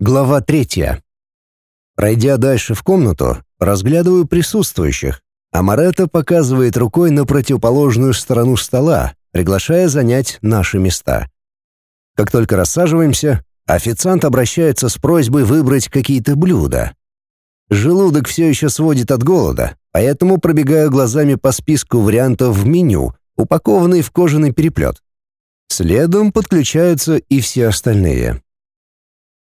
Глава третья. Пройдя дальше в комнату, разглядываю присутствующих, а Марета показывает рукой на противоположную сторону стола, приглашая занять наши места. Как только рассаживаемся, официант обращается с просьбой выбрать какие-то блюда. Желудок все еще сводит от голода, поэтому пробегаю глазами по списку вариантов в меню, упакованный в кожаный переплет. Следом подключаются и все остальные.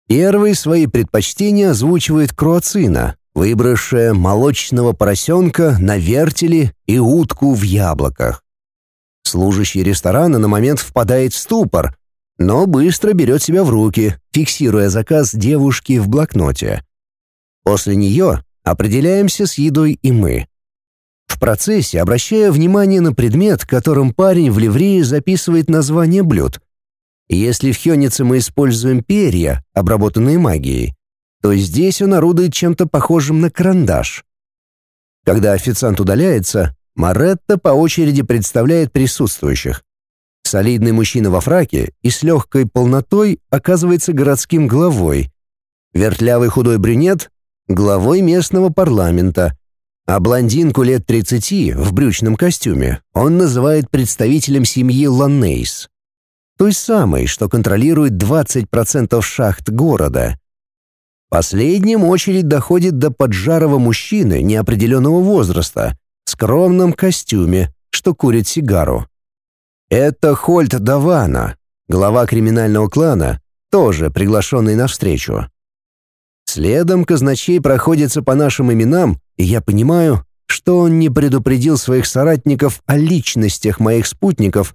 Первый свои предпочтения озвучивает Круацина, выбравшая молочного поросенка на вертеле и утку в яблоках. Служащий ресторана на момент впадает в ступор, но быстро берет себя в руки, фиксируя заказ девушки в блокноте. После нее определяемся с едой и мы. В процессе обращая внимание на предмет, которым парень в ливрее записывает название блюд. Если в хёнице мы используем перья, обработанные магией, то здесь он орудует чем-то похожим на карандаш. Когда официант удаляется, Маретта по очереди представляет присутствующих. Солидный мужчина во фраке и с легкой полнотой оказывается городским главой. Вертлявый худой брюнет — главой местного парламента, а блондинку лет 30 в брючном костюме он называет представителем семьи Ланнейс. Той самой, что контролирует 20% шахт города. Последним очередь доходит до поджарого мужчины неопределенного возраста, в скромном костюме, что курит сигару. Это Хольт Давана, глава криминального клана, тоже приглашенный на встречу. Следом казначей проходится по нашим именам, и я понимаю, что он не предупредил своих соратников о личностях моих спутников.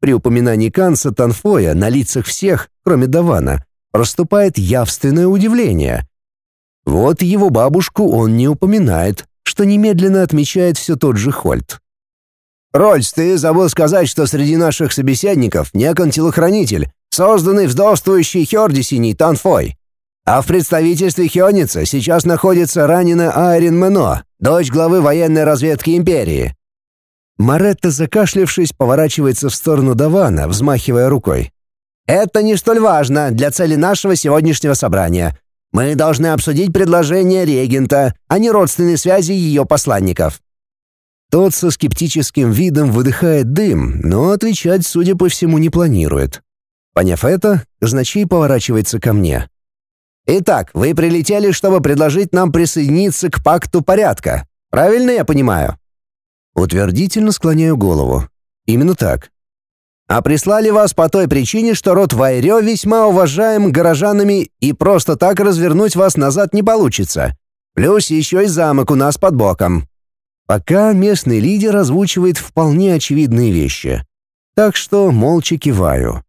При упоминании Канса Танфоя на лицах всех, кроме Давана, проступает явственное удивление. Вот его бабушку он не упоминает, что немедленно отмечает все тот же Хольт. «Рольс, ты забыл сказать, что среди наших собеседников некон телохранитель, созданный вдовствующий Хердисиний Танфой. А в представительстве Хёница сейчас находится раненая Айрин Мено, дочь главы военной разведки империи. Маретта, закашлявшись, поворачивается в сторону Давана, взмахивая рукой. «Это не столь важно для цели нашего сегодняшнего собрания. Мы должны обсудить предложение регента, а не родственные связи ее посланников». Тот со скептическим видом выдыхает дым, но отвечать, судя по всему, не планирует. Поняв это, казначей поворачивается ко мне. Итак, вы прилетели, чтобы предложить нам присоединиться к пакту порядка. Правильно я понимаю? Утвердительно склоняю голову. Именно так. А прислали вас по той причине, что род Вайрё весьма уважаем горожанами и просто так развернуть вас назад не получится. Плюс еще и замок у нас под боком. Пока местный лидер озвучивает вполне очевидные вещи. Так что молча киваю.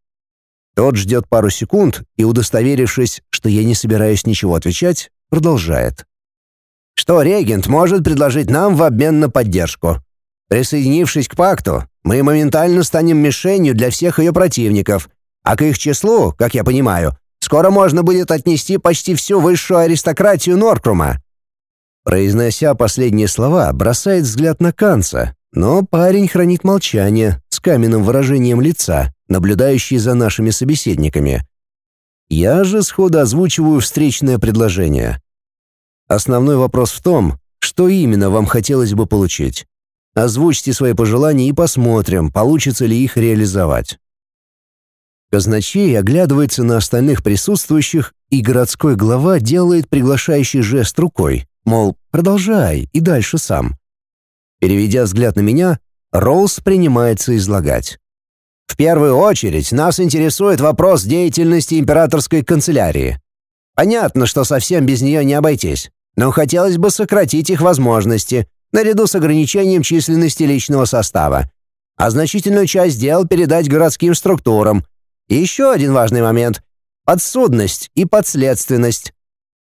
Тот ждет пару секунд и, удостоверившись, что я не собираюсь ничего отвечать, продолжает. Что регент может предложить нам в обмен на поддержку? Присоединившись к пакту, мы моментально станем мишенью для всех ее противников, а к их числу, как я понимаю, скоро можно будет отнести почти всю высшую аристократию Норкрума. Произнося последние слова, бросает взгляд на Канца, но парень хранит молчание с каменным выражением лица, наблюдающий за нашими собеседниками. Я же сходу озвучиваю встречное предложение. Основной вопрос в том, что именно вам хотелось бы получить. Озвучьте свои пожелания и посмотрим, получится ли их реализовать. Казначей оглядывается на остальных присутствующих, и городской глава делает приглашающий жест рукой, мол, продолжай и дальше сам. Переведя взгляд на меня, Роуз принимается излагать. В первую очередь нас интересует вопрос деятельности императорской канцелярии. Понятно, что совсем без нее не обойтись, но хотелось бы сократить их возможности, наряду с ограничением численности личного состава, а значительную часть дел передать городским структурам. И еще один важный момент — подсудность и подследственность.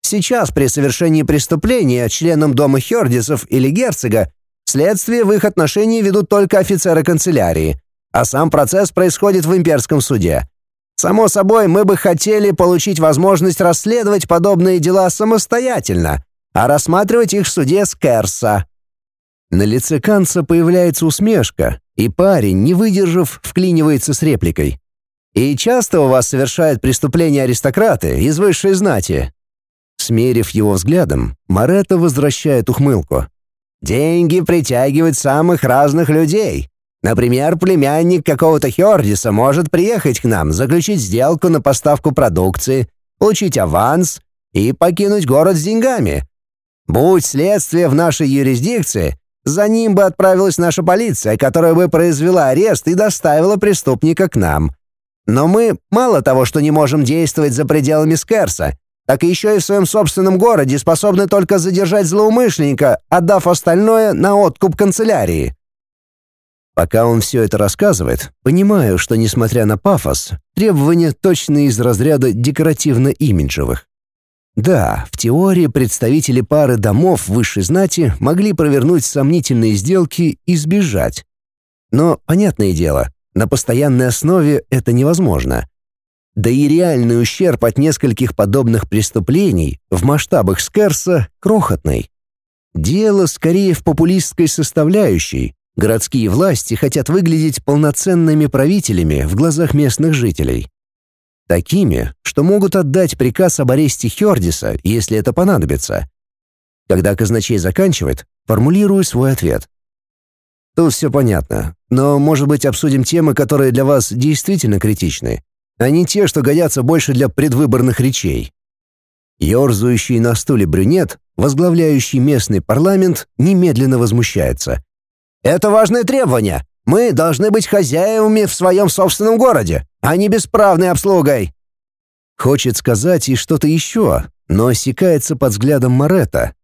Сейчас при совершении преступления членам дома Хердисов или герцога следствие в их отношении ведут только офицеры канцелярии — а сам процесс происходит в имперском суде. Само собой, мы бы хотели получить возможность расследовать подобные дела самостоятельно, а рассматривать их в суде с Керса. На лице Канца появляется усмешка, и парень, не выдержав, вклинивается с репликой. И часто у вас совершают преступления аристократы из высшей знати?» Смерив его взглядом, Моретто возвращает ухмылку. «Деньги притягивают самых разных людей. Например, племянник какого-то Хердиса может приехать к нам, заключить сделку на поставку продукции, получить аванс и покинуть город с деньгами. Будь следствие в нашей юрисдикции, за ним бы отправилась наша полиция, которая бы произвела арест и доставила преступника к нам. Но мы мало того, что не можем действовать за пределами Скерса, так еще и в своем собственном городе способны только задержать злоумышленника, отдав остальное на откуп канцелярии. Пока он все это рассказывает, понимаю, что, несмотря на пафос, требования точно из разряда декоративно-имиджевых. Да, в теории представители пары домов высшей знати могли провернуть сомнительные сделки и сбежать. Но, понятное дело, на постоянной основе это невозможно. Да и реальный ущерб от нескольких подобных преступлений в масштабах Скерса крохотный. Дело скорее в популистской составляющей, Городские власти хотят выглядеть полноценными правителями в глазах местных жителей. Такими, что могут отдать приказ об аресте Хердиса, если это понадобится. Когда казначей заканчивает, формулирую свой ответ. Тут все понятно, но, может быть, обсудим темы, которые для вас действительно критичны, а не те, что годятся больше для предвыборных речей. Ёрзающий на стуле брюнет, возглавляющий местный парламент, немедленно возмущается. Это важное требование. Мы должны быть хозяевами в своем собственном городе, а не бесправной обслугой». Хочет сказать и что-то еще, но осекается под взглядом Марета.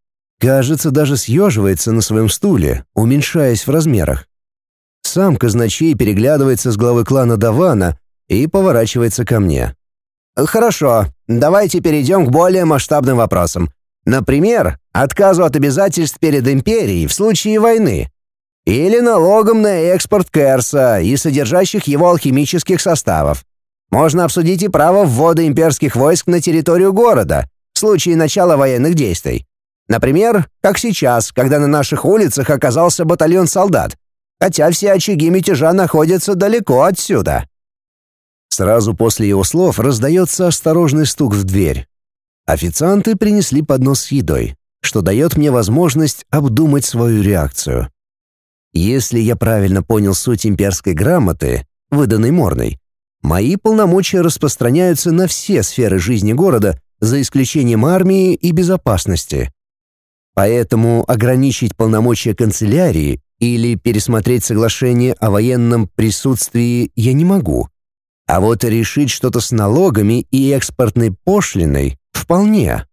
Кажется, даже съеживается на своем стуле, уменьшаясь в размерах. Сам казначей переглядывается с главы клана Давана и поворачивается ко мне. «Хорошо, давайте перейдем к более масштабным вопросам. Например, отказу от обязательств перед империей в случае войны или налогом на экспорт Керса и содержащих его алхимических составов. Можно обсудить и право ввода имперских войск на территорию города в случае начала военных действий. Например, как сейчас, когда на наших улицах оказался батальон солдат, хотя все очаги мятежа находятся далеко отсюда. Сразу после его слов раздается осторожный стук в дверь. Официанты принесли поднос с едой, что дает мне возможность обдумать свою реакцию. Если я правильно понял суть имперской грамоты, выданной Морной, мои полномочия распространяются на все сферы жизни города, за исключением армии и безопасности. Поэтому ограничить полномочия канцелярии или пересмотреть соглашение о военном присутствии я не могу. А вот решить что-то с налогами и экспортной пошлиной вполне.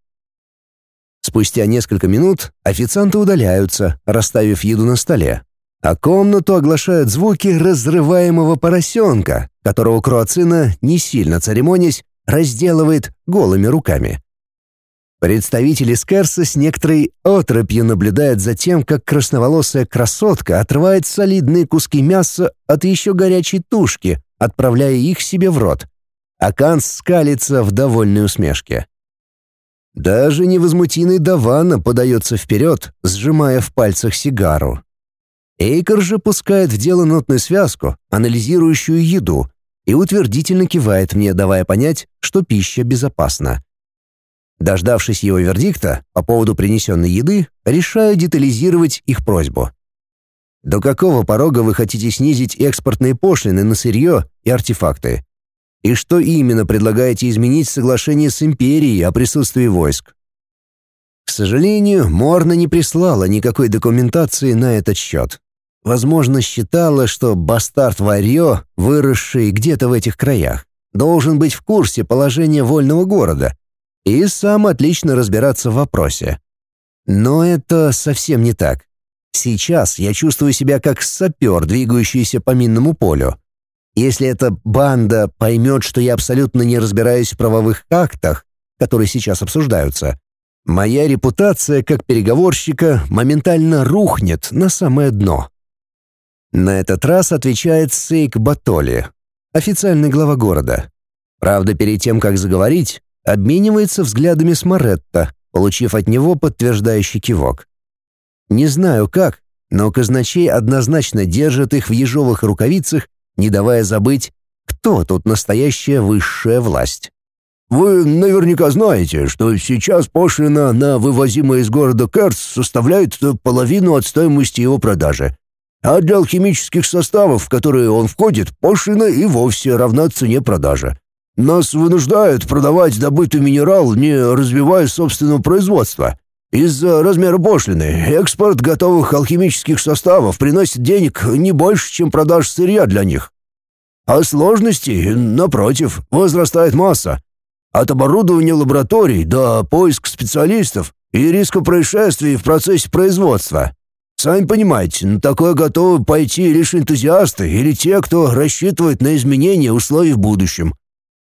Спустя несколько минут официанты удаляются, расставив еду на столе а комнату оглашают звуки разрываемого поросенка, которого Круацина, не сильно церемонясь, разделывает голыми руками. Представители Скерса с некоторой отропью наблюдают за тем, как красноволосая красотка отрывает солидные куски мяса от еще горячей тушки, отправляя их себе в рот. А Канс скалится в довольной усмешке. Даже невозмутимый Давана подается вперед, сжимая в пальцах сигару. Эйкер же пускает в дело нотную связку, анализирующую еду, и утвердительно кивает мне, давая понять, что пища безопасна. Дождавшись его вердикта по поводу принесенной еды, решаю детализировать их просьбу. До какого порога вы хотите снизить экспортные пошлины на сырье и артефакты? И что именно предлагаете изменить в соглашении с империей о присутствии войск? К сожалению, Морна не прислала никакой документации на этот счет. Возможно, считала, что бастард Варьё, выросший где-то в этих краях, должен быть в курсе положения вольного города и сам отлично разбираться в вопросе. Но это совсем не так. Сейчас я чувствую себя как сапер, двигающийся по минному полю. Если эта банда поймет, что я абсолютно не разбираюсь в правовых актах, которые сейчас обсуждаются, моя репутация как переговорщика моментально рухнет на самое дно. На этот раз отвечает Сейк Батоли, официальный глава города. Правда, перед тем, как заговорить, обменивается взглядами с Моретто, получив от него подтверждающий кивок. Не знаю как, но казначей однозначно держит их в ежовых рукавицах, не давая забыть кто тут настоящая высшая власть. Вы наверняка знаете, что сейчас пошлина на вывозимое из города Керц составляет половину от стоимости его продажи. А для алхимических составов, в которые он входит, пошлина и вовсе равна цене продажи. Нас вынуждают продавать добытый минерал, не развивая собственного производства. Из-за размера пошлины экспорт готовых алхимических составов приносит денег не больше, чем продаж сырья для них. А сложностей, напротив, возрастает масса. От оборудования лабораторий до поиска специалистов и риска происшествий в процессе производства. Сами понимаете, на такое готовы пойти лишь энтузиасты или те, кто рассчитывает на изменения условий в будущем.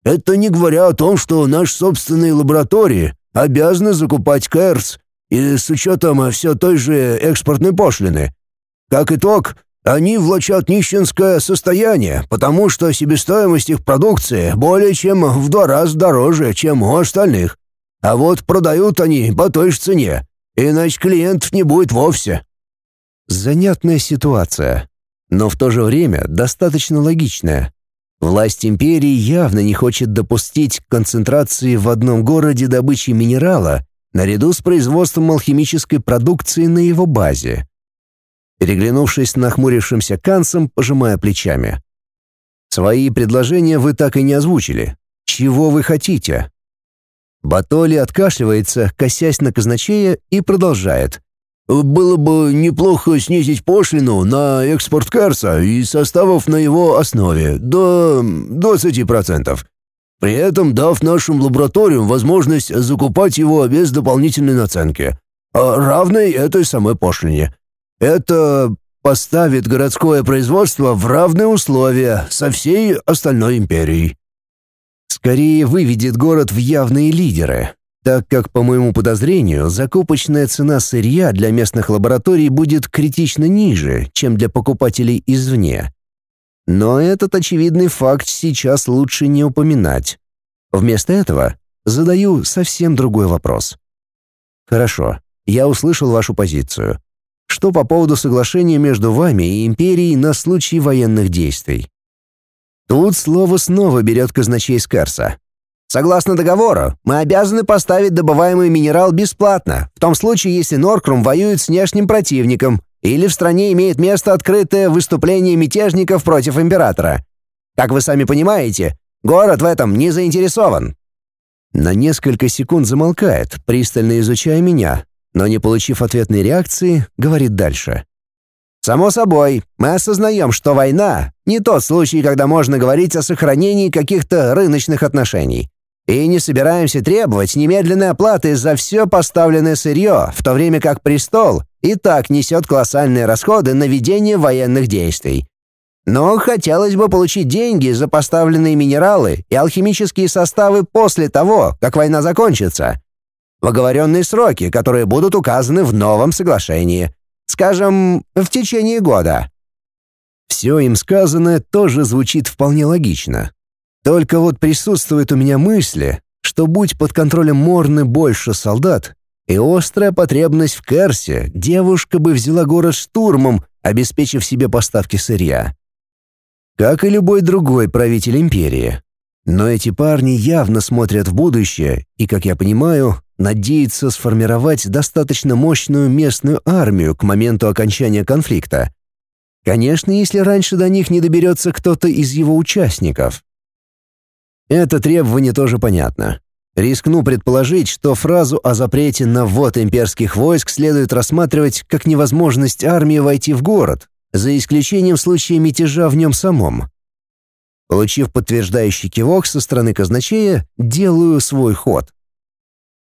Это не говоря о том, что наши собственные лаборатории обязаны закупать КЭРС и с учетом все той же экспортной пошлины. Как итог, они влачат нищенское состояние, потому что себестоимость их продукции более чем в два раза дороже, чем у остальных. А вот продают они по той же цене, иначе клиентов не будет вовсе. Занятная ситуация, но в то же время достаточно логичная. Власть империи явно не хочет допустить концентрации в одном городе добычи минерала наряду с производством алхимической продукции на его базе переглянувшись нахмурившимся Кансом, пожимая плечами. «Свои предложения вы так и не озвучили. Чего вы хотите?» Батоли откашливается, косясь на казначея, и продолжает. «Было бы неплохо снизить пошлину на экспорт Карса и составов на его основе до 20%, при этом дав нашим лабораториям возможность закупать его без дополнительной наценки, а равной этой самой пошлине. Это поставит городское производство в равные условия со всей остальной империей. Скорее выведет город в явные лидеры, так как, по моему подозрению, закупочная цена сырья для местных лабораторий будет критично ниже, чем для покупателей извне. Но этот очевидный факт сейчас лучше не упоминать. Вместо этого задаю совсем другой вопрос. Хорошо, я услышал вашу позицию что по поводу соглашения между вами и империей на случай военных действий. Тут слово снова берет казначей Скарса. Согласно договору, мы обязаны поставить добываемый минерал бесплатно, в том случае, если Норкрум воюет с внешним противником или в стране имеет место открытое выступление мятежников против императора. Как вы сами понимаете, город в этом не заинтересован. На несколько секунд замолкает, пристально изучая меня, но не получив ответной реакции, говорит дальше. «Само собой, мы осознаем, что война — не тот случай, когда можно говорить о сохранении каких-то рыночных отношений. И не собираемся требовать немедленной оплаты за все поставленное сырье, в то время как престол и так несет колоссальные расходы на ведение военных действий. Но хотелось бы получить деньги за поставленные минералы и алхимические составы после того, как война закончится в оговоренные сроки, которые будут указаны в новом соглашении. Скажем, в течение года. Все им сказанное тоже звучит вполне логично. Только вот присутствует у меня мысли, что будь под контролем Морны больше солдат, и острая потребность в Керсе, девушка бы взяла город штурмом, обеспечив себе поставки сырья. Как и любой другой правитель империи. Но эти парни явно смотрят в будущее и, как я понимаю, надеется сформировать достаточно мощную местную армию к моменту окончания конфликта. Конечно, если раньше до них не доберется кто-то из его участников. Это требование тоже понятно. Рискну предположить, что фразу о запрете на ввод имперских войск следует рассматривать как невозможность армии войти в город, за исключением случая мятежа в нем самом. Получив подтверждающий кивок со стороны казначея, делаю свой ход.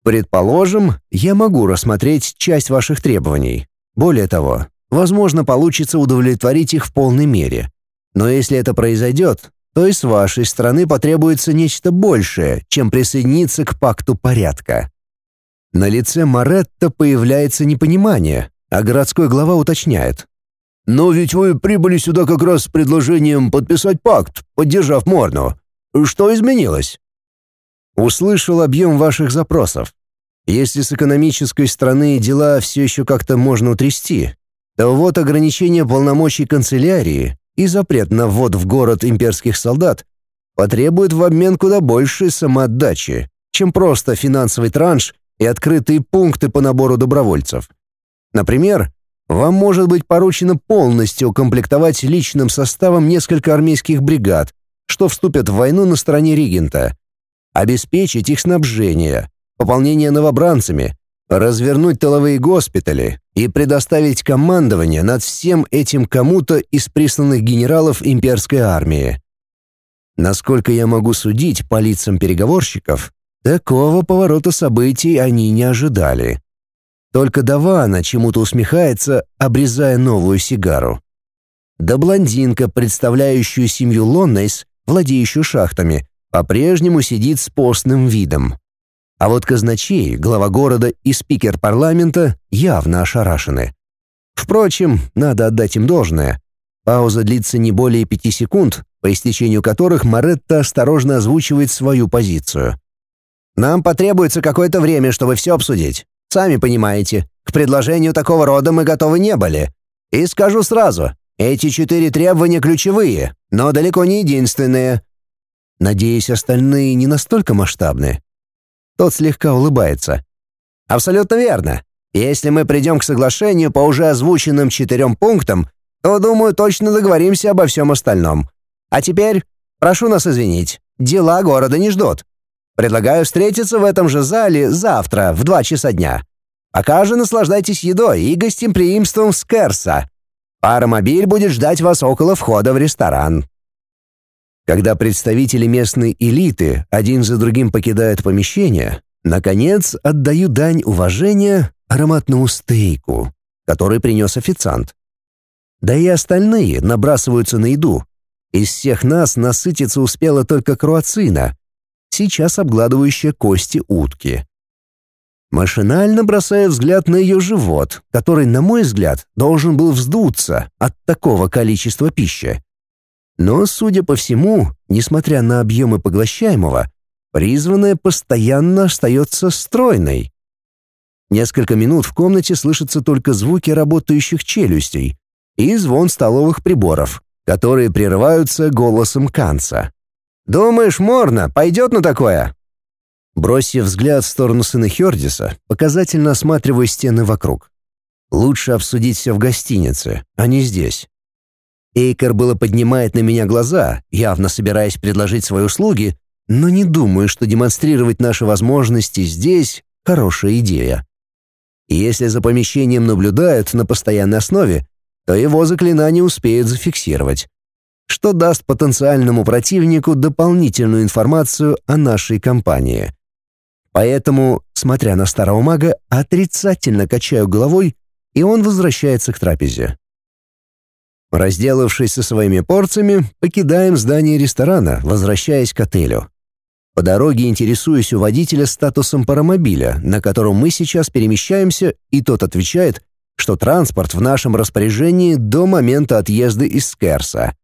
Предположим, я могу рассмотреть часть ваших требований. Более того, возможно, получится удовлетворить их в полной мере. Но если это произойдет, то и с вашей стороны потребуется нечто большее, чем присоединиться к пакту порядка. На лице Маретта появляется непонимание, а городской глава уточняет. «Но ведь вы прибыли сюда как раз с предложением подписать пакт, поддержав Морну. Что изменилось?» Услышал объем ваших запросов. Если с экономической стороны дела все еще как-то можно утрясти, то вот ограничение полномочий канцелярии и запрет на ввод в город имперских солдат потребует в обмен куда больше самоотдачи, чем просто финансовый транш и открытые пункты по набору добровольцев. Например, вам может быть поручено полностью укомплектовать личным составом несколько армейских бригад, что вступят в войну на стороне регента, обеспечить их снабжение, пополнение новобранцами, развернуть тыловые госпитали и предоставить командование над всем этим кому-то из присланных генералов имперской армии. Насколько я могу судить по лицам переговорщиков, такого поворота событий они не ожидали. Только Давана чему-то усмехается, обрезая новую сигару. Да блондинка, представляющую семью Лоннейс, владеющую шахтами, по-прежнему сидит с постным видом. А вот казначей, глава города и спикер парламента явно ошарашены. Впрочем, надо отдать им должное. Пауза длится не более пяти секунд, по истечению которых Маретта осторожно озвучивает свою позицию. «Нам потребуется какое-то время, чтобы все обсудить. Сами понимаете, к предложению такого рода мы готовы не были. И скажу сразу, эти четыре требования ключевые, но далеко не единственные. Надеюсь, остальные не настолько масштабны. Тот слегка улыбается. Абсолютно верно. Если мы придем к соглашению по уже озвученным четырем пунктам, то, думаю, точно договоримся обо всем остальном. А теперь прошу нас извинить, дела города не ждут. Предлагаю встретиться в этом же зале завтра в два часа дня. Пока же наслаждайтесь едой и гостеприимством Скерса. Паромобиль будет ждать вас около входа в ресторан. Когда представители местной элиты один за другим покидают помещение, наконец отдаю дань уважения ароматному стейку, который принес официант. Да и остальные набрасываются на еду. Из всех нас насытиться успела только круацина, сейчас обгладывающая кости утки. Машинально бросаю взгляд на ее живот, который, на мой взгляд, должен был вздуться от такого количества пищи. Но, судя по всему, несмотря на объемы поглощаемого, призванная постоянно остается стройной. Несколько минут в комнате слышатся только звуки работающих челюстей и звон столовых приборов, которые прерываются голосом Канца. «Думаешь, Морна пойдет на такое?» Бросив взгляд в сторону сына Хердиса, показательно осматриваю стены вокруг. Лучше обсудить все в гостинице, а не здесь. Эйкер было поднимает на меня глаза, явно собираясь предложить свои услуги, но не думаю, что демонстрировать наши возможности здесь — хорошая идея. Если за помещением наблюдают на постоянной основе, то его заклинание успеют зафиксировать, что даст потенциальному противнику дополнительную информацию о нашей компании. Поэтому, смотря на старого мага, отрицательно качаю головой, и он возвращается к трапезе. Разделавшись со своими порциями, покидаем здание ресторана, возвращаясь к отелю. По дороге интересуюсь у водителя статусом паромобиля, на котором мы сейчас перемещаемся, и тот отвечает, что транспорт в нашем распоряжении до момента отъезда из Скерса.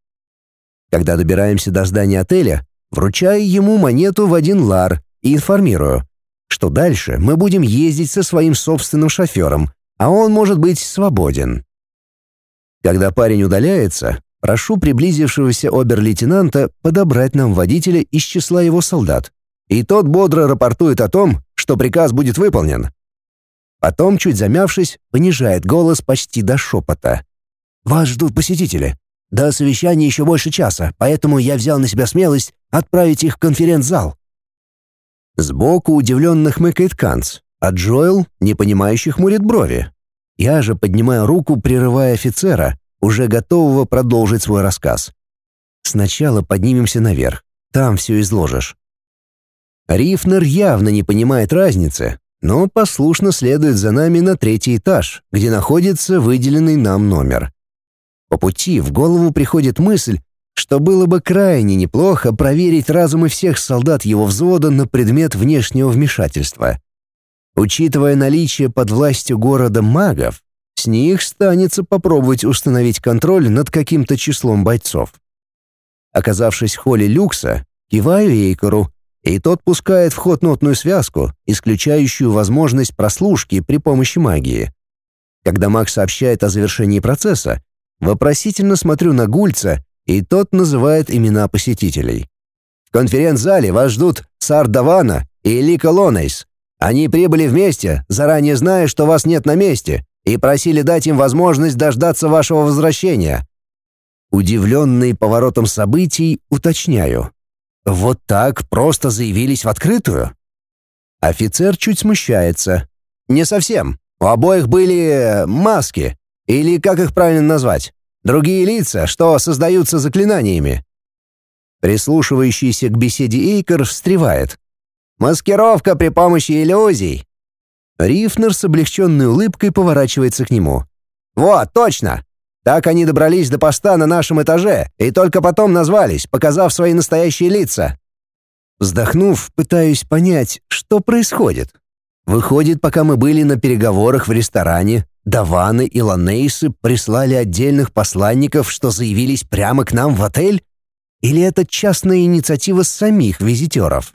Когда добираемся до здания отеля, вручаю ему монету в один лар и информирую, что дальше мы будем ездить со своим собственным шофером, а он может быть свободен. Когда парень удаляется, прошу приблизившегося обер-лейтенанта подобрать нам водителя из числа его солдат. И тот бодро рапортует о том, что приказ будет выполнен. Потом, чуть замявшись, понижает голос почти до шепота. «Вас ждут посетители. До совещания еще больше часа, поэтому я взял на себя смелость отправить их в конференц-зал». Сбоку удивленно хмыкает Канц, а Джоэл, непонимающий, хмурит брови. Я же поднимаю руку, прерывая офицера, уже готового продолжить свой рассказ. Сначала поднимемся наверх, там все изложишь. Рифнер явно не понимает разницы, но послушно следует за нами на третий этаж, где находится выделенный нам номер. По пути в голову приходит мысль, что было бы крайне неплохо проверить разумы всех солдат его взвода на предмет внешнего вмешательства. Учитывая наличие под властью города магов, с них станется попробовать установить контроль над каким-то числом бойцов. Оказавшись в холле люкса, киваю Эйкору, и тот пускает в ход нотную связку, исключающую возможность прослушки при помощи магии. Когда маг сообщает о завершении процесса, вопросительно смотрю на Гульца, и тот называет имена посетителей. В конференц-зале вас ждут Сар Давана и Лика Лонейс. Они прибыли вместе, заранее зная, что вас нет на месте, и просили дать им возможность дождаться вашего возвращения. Удивленный поворотом событий, уточняю. Вот так просто заявились в открытую? Офицер чуть смущается. Не совсем. У обоих были маски, или как их правильно назвать? Другие лица, что создаются заклинаниями. Прислушивающийся к беседе Эйкер встревает. «Маскировка при помощи иллюзий!» Рифнер с облегченной улыбкой поворачивается к нему. «Вот, точно! Так они добрались до поста на нашем этаже и только потом назвались, показав свои настоящие лица». Вздохнув, пытаюсь понять, что происходит. Выходит, пока мы были на переговорах в ресторане, Даваны и Ланейсы прислали отдельных посланников, что заявились прямо к нам в отель? Или это частная инициатива самих визитеров?